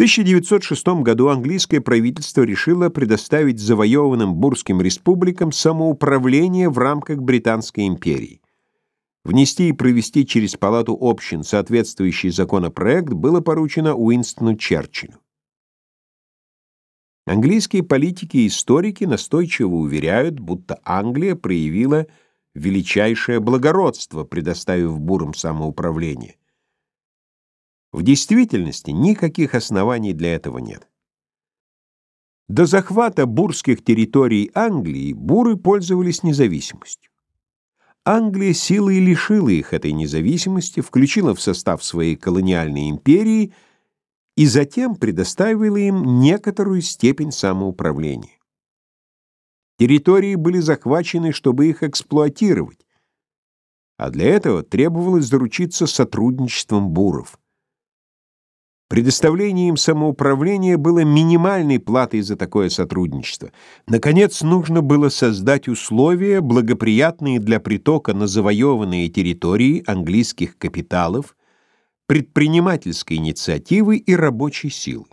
1906 году английское правительство решило предоставить завоеванным бурским республикам самоуправление в рамках Британской империи. Внести и провести через Палату общин соответствующий законопроект было поручено Уинстону Черчиллю. Английские политики и историки настойчиво уверяют, будто Англия проявила величайшее благородство, предоставив бурам самоуправление. В действительности никаких оснований для этого нет. До захвата бурских территорий Англии буры пользовались независимостью. Англия силой лишила их этой независимости, включила в состав своей колониальной империи и затем предоставила им некоторую степень самоуправления. Территории были захвачены, чтобы их эксплуатировать, а для этого требовалось заручиться сотрудничеством буров. Предоставление им самоуправления было минимальной платой за такое сотрудничество. Наконец, нужно было создать условия, благоприятные для притока на завоеванные территории английских капиталов, предпринимательской инициативы и рабочей силы.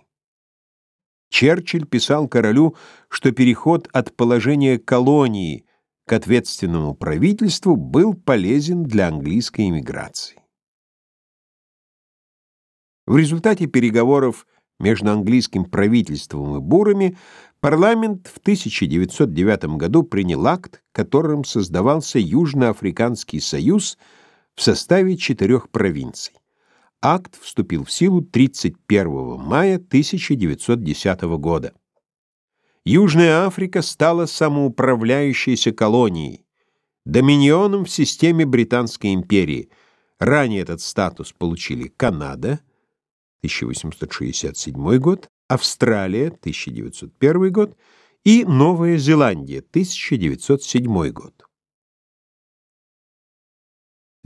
Черчилль писал королю, что переход от положения колонии к ответственному правительству был полезен для английской эмиграции. В результате переговоров между английским правительством и бурами парламент в 1909 году принял акт, которым создавался Южноафриканский союз в составе четырех провинций. Акт вступил в силу 31 мая 1910 года. Южная Африка стала самоуправляющейся колонией, доминионом в системе Британской империи. Ранее этот статус получили Канада, 1867 год, Австралия, 1901 год и Новая Зеландия, 1907 год.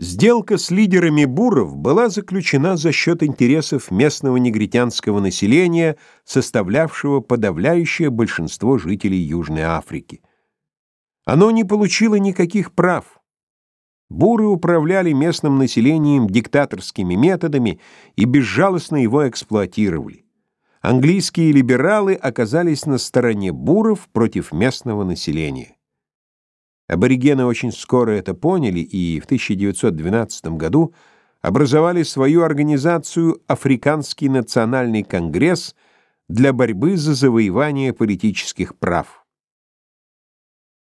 Сделка с лидерами буров была заключена за счет интересов местного негритянского населения, составлявшего подавляющее большинство жителей Южной Африки. Оно не получило никаких прав. Буры управляли местным населением диктаторскими методами и безжалостно его эксплуатировали. Английские либералы оказались на стороне буров против местного населения. Аборигены очень скоро это поняли и в 1912 году образовали свою организацию Африканский национальный конгресс для борьбы за завоевание политических прав.